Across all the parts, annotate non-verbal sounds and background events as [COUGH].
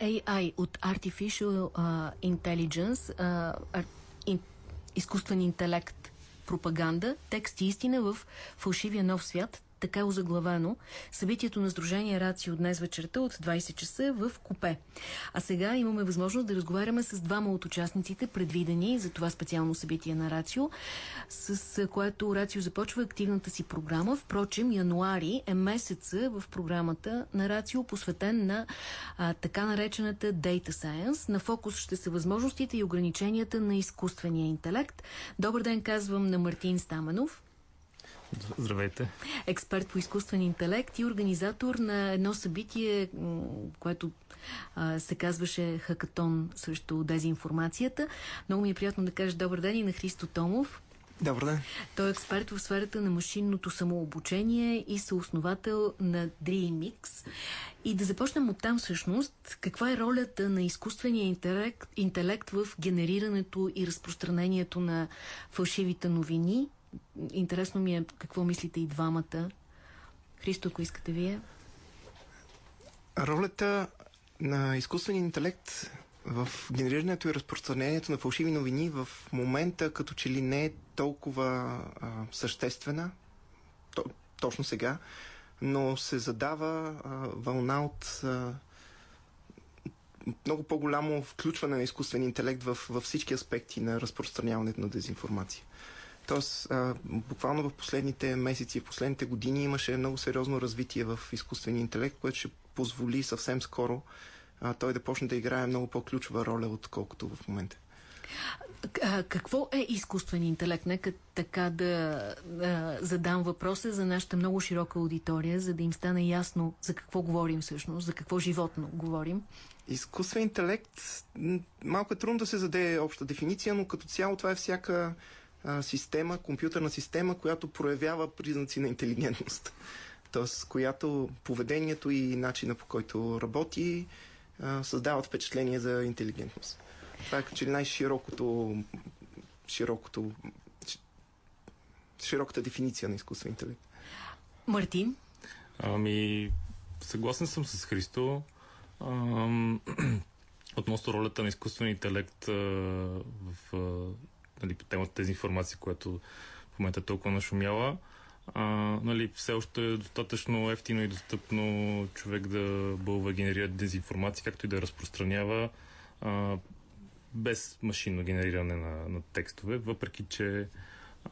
AI, от Artificial uh, Intelligence, uh, ин, изкуствен интелект, пропаганда, текст и истина в фалшивия нов свят, така е озаглавено събитието на Сдружение Рацио днес вечерта от 20 часа в Купе. А сега имаме възможност да разговаряме с двама от участниците, предвидени за това специално събитие на Рацио, с което Рацио започва активната си програма. Впрочем, януари е месеца в програмата на Рацио, посветен на а, така наречената Data Science. На фокус ще са възможностите и ограниченията на изкуствения интелект. Добър ден, казвам на Мартин Стаменов. Здравейте. Експерт по изкуствен интелект и организатор на едно събитие, което а, се казваше Хакатон срещу дезинформацията. Много ми е приятно да кажа добър ден и на Христо Томов. Добър ден. Той е експерт в сферата на машинното самообучение и съосновател на DreamX. И да започнем от там всъщност. Каква е ролята на изкуствения интелект, интелект в генерирането и разпространението на фалшивите новини Интересно ми е какво мислите и двамата. Христо, ако искате вие. Ролята на изкуствения интелект в генерирането и разпространението на фалшиви новини в момента като че ли не е толкова а, съществена, то, точно сега, но се задава а, вълна от а, много по-голямо включване на изкуствен интелект в, във всички аспекти на разпространяването на дезинформация. Тоест, а, буквално в последните месеци, в последните години имаше много сериозно развитие в изкуствения интелект, което ще позволи съвсем скоро а, той да почне да играе много по-ключова роля, отколкото в момента. А, какво е изкуствен интелект? Нека така да а, задам въпроса за нашата много широка аудитория, за да им стане ясно за какво говорим всъщност, за какво животно говорим. Изкуствен интелект, малко е трудно да се заде обща дефиниция, но като цяло това е всяка а, система, компютърна система, която проявява признаци на интелигентност. [LAUGHS] Тоест, която поведението и начина по който работи а, създават впечатление за интелигентност. Това е като най-широкото широкото широката дефиниция на изкуствен интелект. Мартин? Ами, съгласен съм с Христо. Ам, [CLEARS THROAT] относно ролята на изкуствен интелект а, в нали, по темата тези информации, която в момента е толкова нашумяла. А, нали, все още е достатъчно ефтино и достъпно човек да бълва генерира дезинформация, както и да разпространява а, без машинно генериране на, на текстове, въпреки че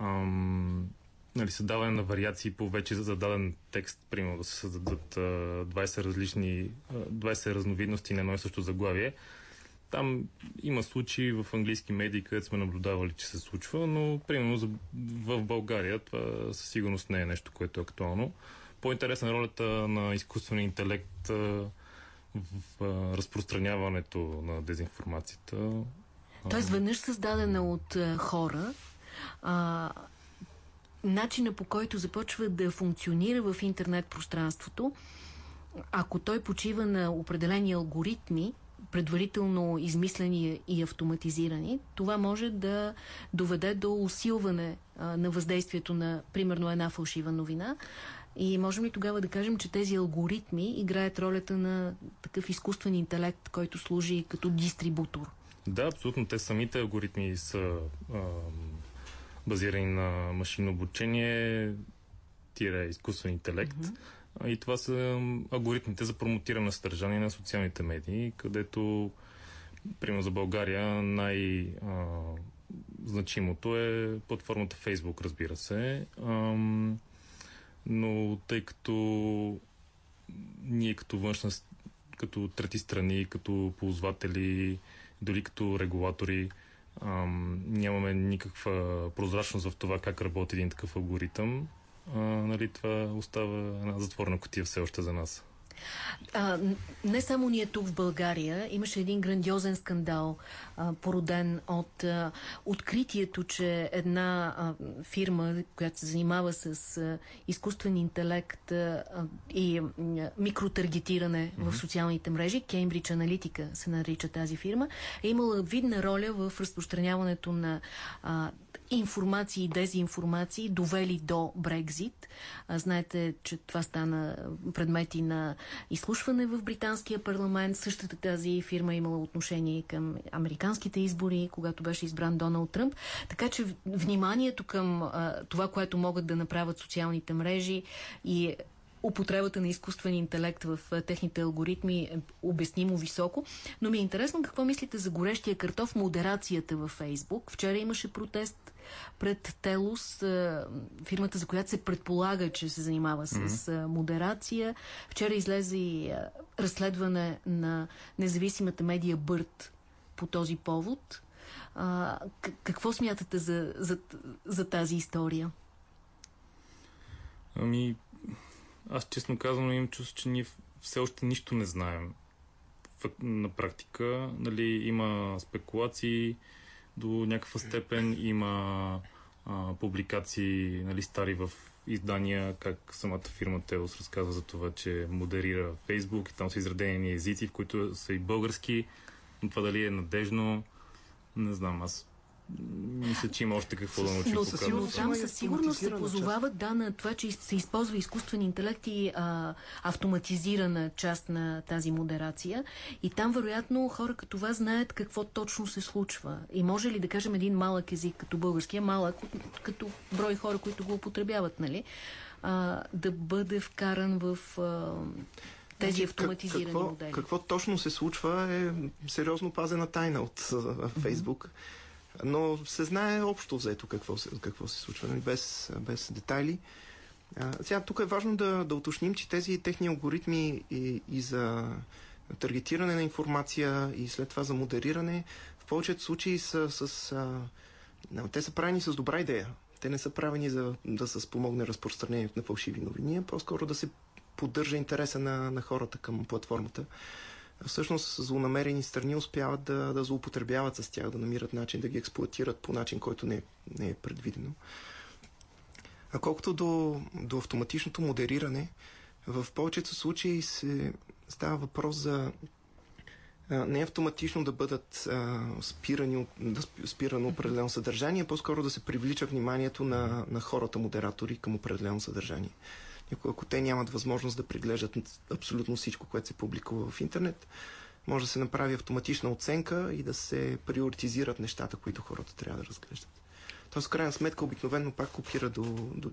ам, нали, създаване на вариации по вече зададен текст, примерно да се създадат а, 20 различни, а, 20 разновидности на едно и също заглавие, там има случаи в английски медии, където сме наблюдавали, че се случва, но примерно за, в България това със сигурност не е нещо, което е актуално. По-интересна е ролята на изкуствения интелект в, в разпространяването на дезинформацията. Тоест, веднъж създадена от хора, а, начина по който започва да функционира в интернет пространството, ако той почива на определени алгоритми, предварително измислени и автоматизирани, това може да доведе до усилване а, на въздействието на, примерно, една фалшива новина. И можем ли тогава да кажем, че тези алгоритми играят ролята на такъв изкуствен интелект, който служи като дистрибутор? Да, абсолютно. Те самите алгоритми са а, базирани на машинно обучение, тире изкуствен интелект. Mm-hmm. И това са алгоритмите за промотиране на съдържание на социалните медии, където, примерно за България, най-значимото е платформата Facebook, разбира се. Но тъй като ние като външна, като трети страни, като ползватели, дори като регулатори, нямаме никаква прозрачност в това как работи един такъв алгоритъм а, нали, това остава една затворена котия все още за нас. А, не само ние тук в България, имаше един грандиозен скандал, а, породен от а, откритието, че една а, фирма, която се занимава с а, изкуствен интелект а, и а, микротаргетиране mm -hmm. в социалните мрежи, Cambridge Analytica се нарича тази фирма, е имала видна роля в разпространяването на а, информации и дезинформации, довели до Брекзит. Знаете, че това стана предмети на изслушване в британския парламент. Същата тази фирма е имала отношение към американските избори, когато беше избран Доналд Тръмп. Така че вниманието към а, това, което могат да направят социалните мрежи и употребата на изкуствен интелект в техните алгоритми е обяснимо високо. Но ми е интересно какво мислите за горещия картоф, модерацията във Фейсбук. Вчера имаше протест пред Телус, фирмата, за която се предполага, че се занимава с mm -hmm. модерация. Вчера излезе и разследване на независимата медия Бърт по този повод. А, какво смятате за, за, за тази история? Ами, аз честно казвам имам чувство, че ние все още нищо не знаем. На практика, нали, има спекулации до някаква степен, има а, публикации, нали, стари в издания, как самата фирма Телос разказва за това, че модерира Фейсбук и там са изредени езици, в които са и български, но това дали е надежно, не знам, аз мисля, че има още какво да научим. Но със сигурност, там със сигурност се позовават да, на това, че се използва изкуствен интелект и а, автоматизирана част на тази модерация. И там, вероятно, хора като вас знаят какво точно се случва. И може ли да кажем един малък език, като българския, малък, като брой хора, които го употребяват, нали? А, да бъде вкаран в... А, тези значи, автоматизирани какво, модели. Какво точно се случва е сериозно пазена тайна от Фейсбук. Mm -hmm но се знае общо взето какво се, какво се случва, нали, без, без детайли. А, сега, тук е важно да, да уточним, че тези техни алгоритми и, и за таргетиране на информация и след това за модериране, в повечето случаи са с... А, те са правени с добра идея. Те не са правени за да се спомогне разпространението на фалшиви новини, а по-скоро да се поддържа интереса на, на хората към платформата всъщност злонамерени страни успяват да, да злоупотребяват с тях, да намират начин да ги експлуатират по начин, който не, не е предвидено. А колкото до, до автоматичното модериране, в повечето случаи се става въпрос за а, не автоматично да бъдат а, спирани, да спирано определено съдържание, по-скоро да се привлича вниманието на, на хората модератори към определено съдържание ако те нямат възможност да преглеждат абсолютно всичко, което се публикува в интернет, може да се направи автоматична оценка и да се приоритизират нещата, които хората трябва да разглеждат. Тоест, в крайна сметка, обикновено пак копира до, до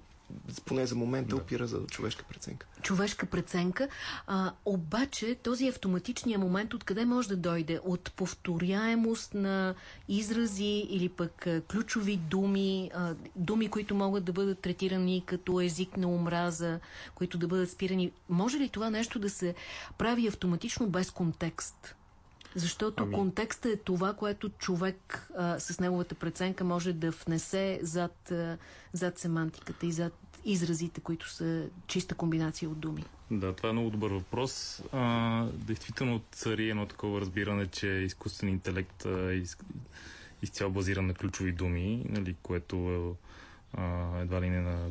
поне за момента, да. опира за човешка преценка. Човешка преценка. А, обаче, този автоматичния момент откъде може да дойде? От повторяемост на изрази или пък а, ключови думи, а, думи, които могат да бъдат третирани като език на омраза, които да бъдат спирани. Може ли това нещо да се прави автоматично без контекст? Защото ами... контекста е това, което човек а, с неговата преценка може да внесе зад, а, зад семантиката и зад изразите, които са чиста комбинация от думи. Да, това е много добър въпрос. А, действително цари едно такова разбиране, че изкуствен интелект е из, изцяло базиран на ключови думи, нали, което а, едва ли не на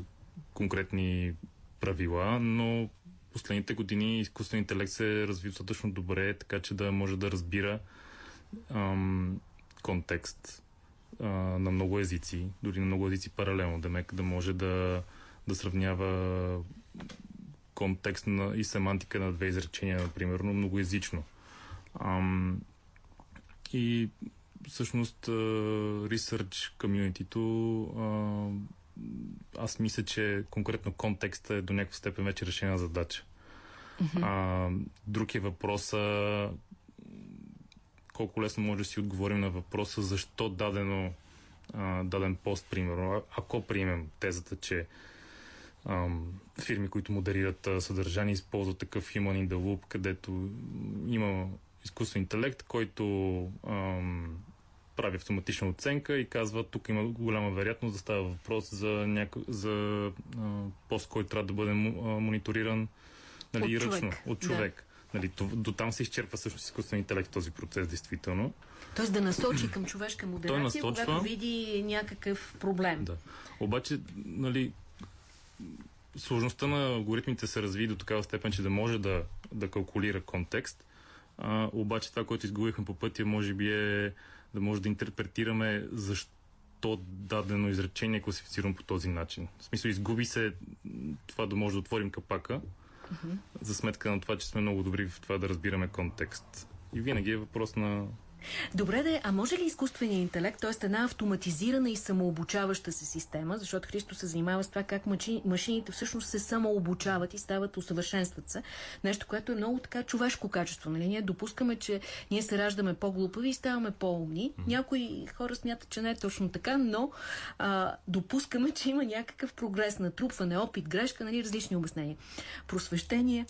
конкретни правила, но последните години изкуствен интелект се разви достатъчно добре, така че да може да разбира ам, контекст а, на много езици, дори на много езици паралелно, да, да може да, да сравнява контекст на, и семантика на две изречения, например, но многоязично. Ам, и всъщност research комьюнитито аз мисля, че конкретно контекстът е до някаква степен вече решена задача. Mm-hmm. А, друг е въпроса колко лесно може да си отговорим на въпроса защо дадено а, даден пост, примерно. Ако приемем тезата, че ам, фирми, които модерират а, съдържание, използват такъв human in the loop, където има изкуствен интелект, който ам, прави автоматична оценка и казва, тук има голяма вероятност да става въпрос за, няко... за а, пост, който трябва да бъде мониториран нали, от ръчно, човек. от човек. Да. Нали, до там се изчерпва всъщност изкуствен интелект този процес, действително. Тоест да насочи към човешка модерация, насочва... когато види някакъв проблем. Да. Обаче, нали, сложността на алгоритмите се разви до такава степен, че да може да, да калкулира контекст. А, обаче това, което изгубихме по пътя, може би е да може да интерпретираме защо дадено изречение е класифицирано по този начин. В смисъл, изгуби се това да може да отворим капака mm-hmm. за сметка на това, че сме много добри в това да разбираме контекст. И винаги е въпрос на Добре да а може ли изкуственият интелект, т.е. една автоматизирана и самообучаваща се система, защото Христо се занимава с това как машините всъщност се самообучават и стават, усъвършенстват се, нещо, което е много така човешко качество. Нали? Ние допускаме, че ние се раждаме по-глупави и ставаме по-умни. Някои хора смятат, че не е точно така, но а, допускаме, че има някакъв прогрес, натрупване, опит, грешка, нали? различни обяснения. Просвещение.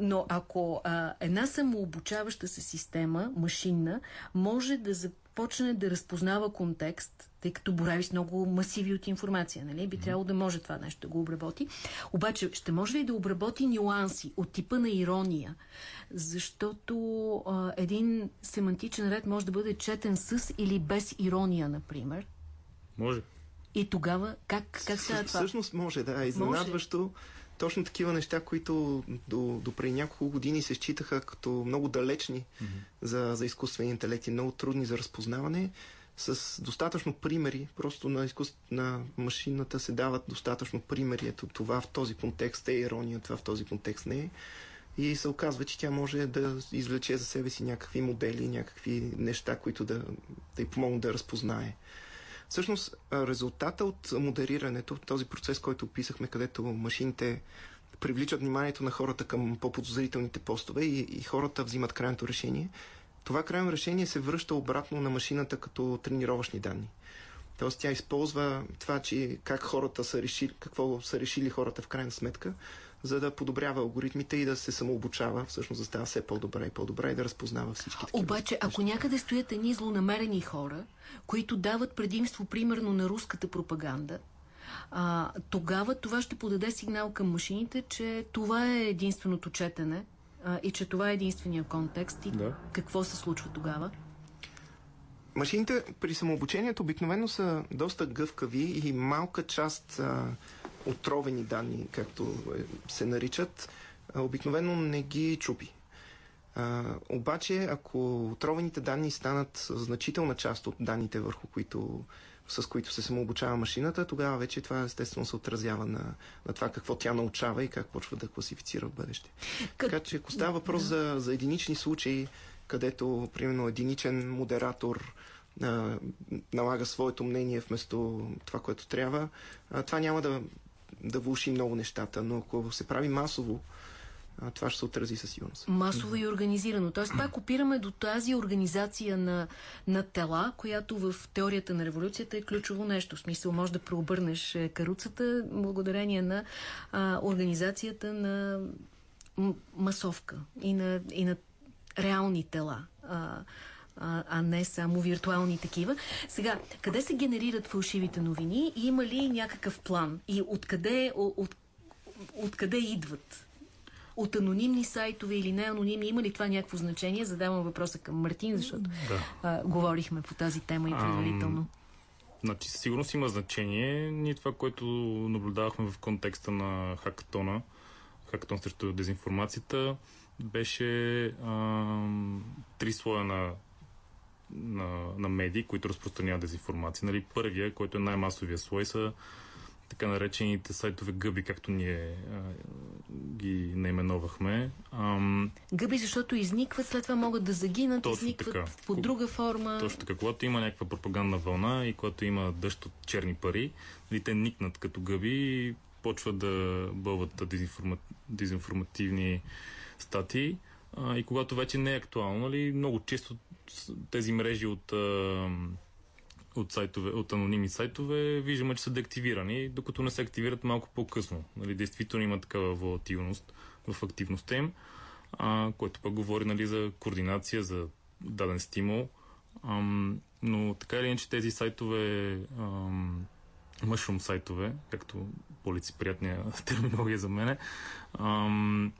Но ако а, една самообучаваща се система, машинна, може да започне да разпознава контекст, тъй като борави с много масиви от информация, нали? Би трябвало да може това нещо да го обработи. Обаче, ще може ли да обработи нюанси от типа на ирония? Защото а, един семантичен ред може да бъде четен с или без ирония, например. Може. И тогава, как, как става това? Всъщност може, да. Изненадващо. Може точно такива неща, които до, до преди няколко години се считаха като много далечни mm-hmm. за, за изкуствения интелект и много трудни за разпознаване, с достатъчно примери, просто на, изкуство, на машината се дават достатъчно примери. Ето това в този контекст е ирония, това в този контекст не е. И се оказва, че тя може да извлече за себе си някакви модели, някакви неща, които да, да й помогнат да разпознае. Всъщност, резултата от модерирането, този процес, който описахме, където машините привличат вниманието на хората към по-подозрителните постове и, и хората взимат крайното решение, това крайно решение се връща обратно на машината като тренировъчни данни. Тоест тя използва това, че как хората са решили, какво са решили хората в крайна сметка, за да подобрява алгоритмите и да се самообучава, всъщност да става все по-добре и по-добре и да разпознава всички такива. Обаче, ако някъде стоят едни злонамерени хора, които дават предимство, примерно, на руската пропаганда, а, тогава това ще подаде сигнал към машините, че това е единственото четене а, и че това е единствения контекст. И да. какво се случва тогава? Машините при самообучението обикновено са доста гъвкави и малка част а, отровени данни, както е, се наричат, обикновено не ги чупи. А, обаче, ако отровените данни станат значителна част от данните, върху които, с които се самообучава машината, тогава вече това естествено се отразява на, на това какво тя научава и как почва да класифицира в бъдеще. Как... Така че, ако става въпрос да. за, за единични случаи, където, примерно, единичен модератор а, налага своето мнение вместо това, което трябва, а, това няма да да влуши много нещата, но ако се прави масово, това ще се отрази със сигурност. Масово и организирано. Тоест пак опираме до тази организация на, на тела, която в теорията на революцията е ключово нещо. В смисъл може да преобърнеш е, каруцата благодарение на а, организацията на масовка и на, и на реални тела. А, а, а не само виртуални такива. Сега, къде се генерират фалшивите новини и има ли някакъв план? И откъде, от, откъде идват? От анонимни сайтове или не анонимни? Има ли това някакво значение? Задавам въпроса към Мартин, защото да. а, говорихме по тази тема и предварително. Ам... Значи, със сигурност има значение. Ние това, което наблюдавахме в контекста на хакатона, хакатон срещу дезинформацията, беше ам, три слоя на на, на медии, които разпространяват дезинформация. Нали, първия, който е най-масовия слой, са така наречените сайтове гъби, както ние а, ги наименовахме. Ам... Гъби, защото изникват, след това могат да загинат, Точно изникват така. по друга форма. Точно така. Когато има някаква пропагандна вълна и когато има дъжд от черни пари, нали, те никнат като гъби и почват да бълват дезинформа... дезинформативни статии. А, и когато вече не е актуално, нали, много често тези мрежи от, от, сайтове, от анонимни сайтове виждаме, че са деактивирани, докато не се активират малко по-късно. Нали, действително има такава волатилност в активността им, а, което пък говори нали, за координация, за даден стимул. Ам, но така или иначе тези сайтове, ам, сайтове, както по-лицеприятния [LAUGHS] терминология за мене, ам,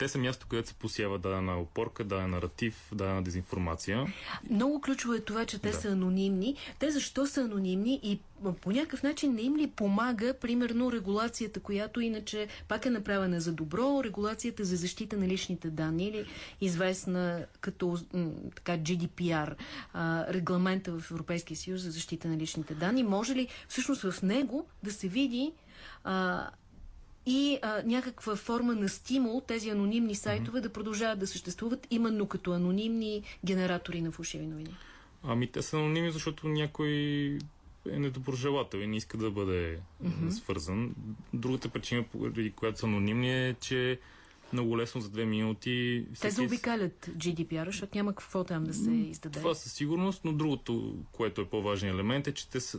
те са място, където се посява дадена опорка, даден наратив, дадена дезинформация. Много ключово е това, че те да. са анонимни. Те защо са анонимни и по някакъв начин не им ли помага, примерно, регулацията, която иначе пак е направена за добро, регулацията за защита на личните данни или известна като така GDPR, а, регламента в Европейския съюз за защита на личните данни. Може ли всъщност в него да се види а, и а, някаква форма на стимул тези анонимни сайтове mm -hmm. да продължават да съществуват именно като анонимни генератори на фалшиви новини? Ами те са анонимни, защото някой е недоброжелател и не иска да бъде mm -hmm. свързан. Другата причина, поради която са анонимни е, че много лесно за две минути. Те заобикалят GDPR, защото няма какво там да се издаде. Това със сигурност, но другото, което е по-важен елемент е, че те са,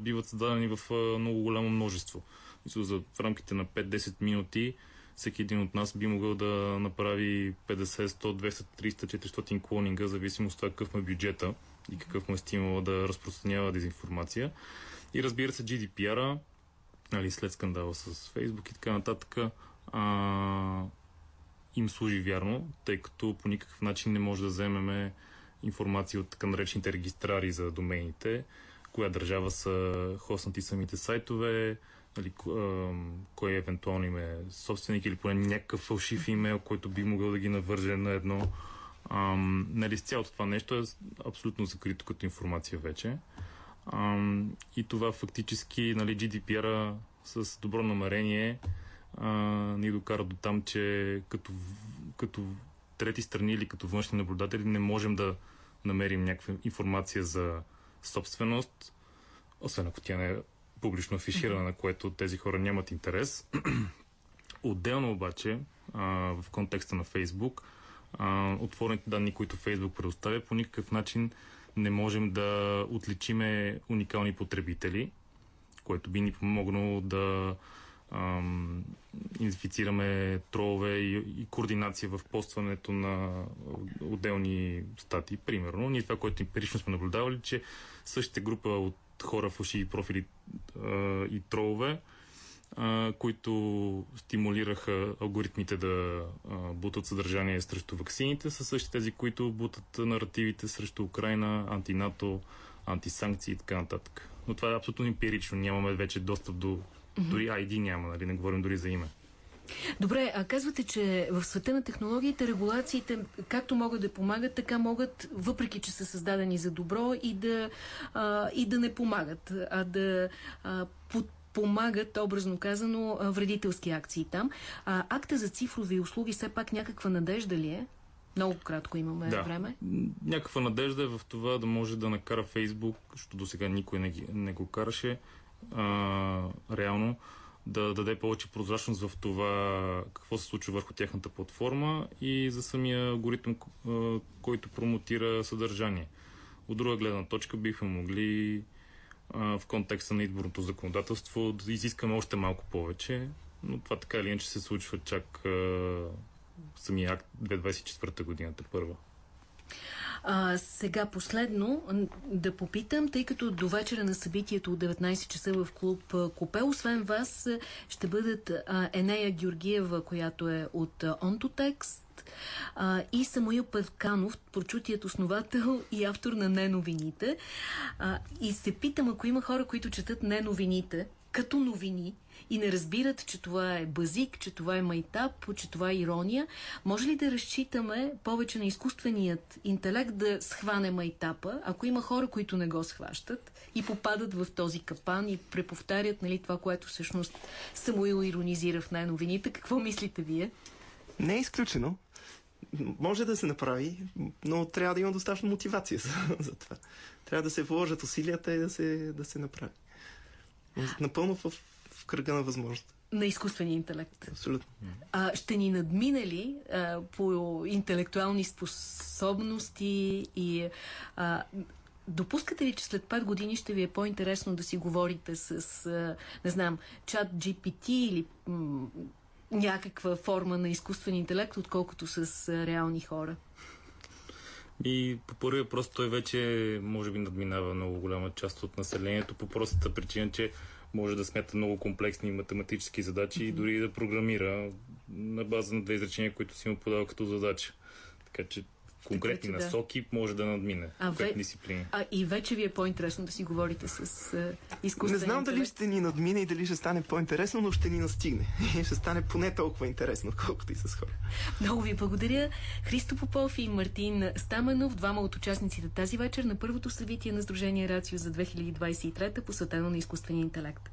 биват създадени в много голямо множество. За, в рамките на 5-10 минути всеки един от нас би могъл да направи 50, 100, 200, 300, 400 клонинга, зависимост от това какъв му е бюджета и какъв му е стимул да разпространява дезинформация. И разбира се, GDPR-а, нали, след скандала с Facebook и така нататък, а, им служи вярно, тъй като по никакъв начин не може да вземеме информация от така наречените регистрари за домените, коя държава са хоснати самите сайтове, нали, кой е евентуално име собственик или поне някакъв фалшив имейл, който би могъл да ги навърже на едно. Ам, нали, с цялото това нещо е абсолютно закрито като информация вече. Ам, и това фактически нали, GDPR с добро намерение а, ни докара до там, че като, като трети страни или като външни наблюдатели не можем да намерим някаква информация за собственост, освен ако тя не е публично афиширана, на което тези хора нямат интерес. [CLEARS THROAT] Отделно обаче, а, в контекста на Фейсбук, отворените данни, които Фейсбук предоставя, по никакъв начин не можем да отличиме уникални потребители, което би ни помогнало да ам, идентифицираме тролове и, и координация в постването на отделни статии. Примерно, ние това, което емпирично сме наблюдавали, че същата група от хора, фалшиви профили а, и тролове, а, които стимулираха алгоритмите да а, бутат съдържание срещу ваксините, са същите тези, които бутат наративите срещу Украина, антинато, антисанкции и така нататък. Но това е абсолютно емпирично. Нямаме вече достъп до Mm-hmm. Дори ID няма, нали? Не говорим дори за име. Добре, а казвате, че в света на технологиите регулациите както могат да помагат, така могат, въпреки че са създадени за добро, и да, а, и да не помагат, а да а, помагат, образно казано, вредителски акции там. А, акта за цифрови услуги все пак някаква надежда ли е? Много кратко имаме да. време. Някаква надежда е в това да може да накара Фейсбук, защото до сега никой не, не го караше, реално да даде повече прозрачност в това какво се случва върху тяхната платформа и за самия алгоритъм, който промотира съдържание. От друга гледна точка бихме могли в контекста на изборното законодателство да изискаме още малко повече, но това така или иначе се случва чак самия акт 2024 годината първа. А, сега последно да попитам, тъй като до вечера на събитието от 19 часа в клуб Копе, освен вас ще бъдат а, Енея Георгиева, която е от Онтотекст, а, и Самуил Певканов, прочутият основател и автор на Неновините. А, и се питам, ако има хора, които четат Неновините, като новини и не разбират, че това е базик, че това е майтап, че това е ирония, може ли да разчитаме повече на изкуственият интелект да схване майтапа, ако има хора, които не го схващат и попадат в този капан и преповтарят нали, това, което всъщност Самуил иронизира в най-новините. Какво мислите вие? Не е изключено. Може да се направи, но трябва да има достатъчно мотивация за, за това. Трябва да се вложат усилията и да се, да се направи. Напълно в, в кръга на възможност. На изкуствения интелект. Абсолютно. А, ще ни надмине ли а, по интелектуални способности и а, Допускате ли, че след 5 години ще ви е по-интересно да си говорите с, не знам, чат GPT или някаква форма на изкуствен интелект, отколкото с реални хора? И по първия въпрос той вече може би надминава много голяма част от населението по простата причина, че може да смята много комплексни математически задачи mm-hmm. и дори да програмира на база на две изречения, които си му подава като задача. Така че конкретни така, насоки да. може да надмине. А, ве... дисциплини. а и вече ви е по-интересно да си говорите с изкуствен Не знам интелект. дали ще ни надмине и дали ще стане по-интересно, но ще ни настигне. [LAUGHS] И ще стане поне толкова интересно, колкото и с хора. Много ви благодаря. Христо Попов и Мартин Стаменов, двама от участниците тази вечер на първото събитие на Сдружение Рацио за 2023, посветено на изкуствения интелект.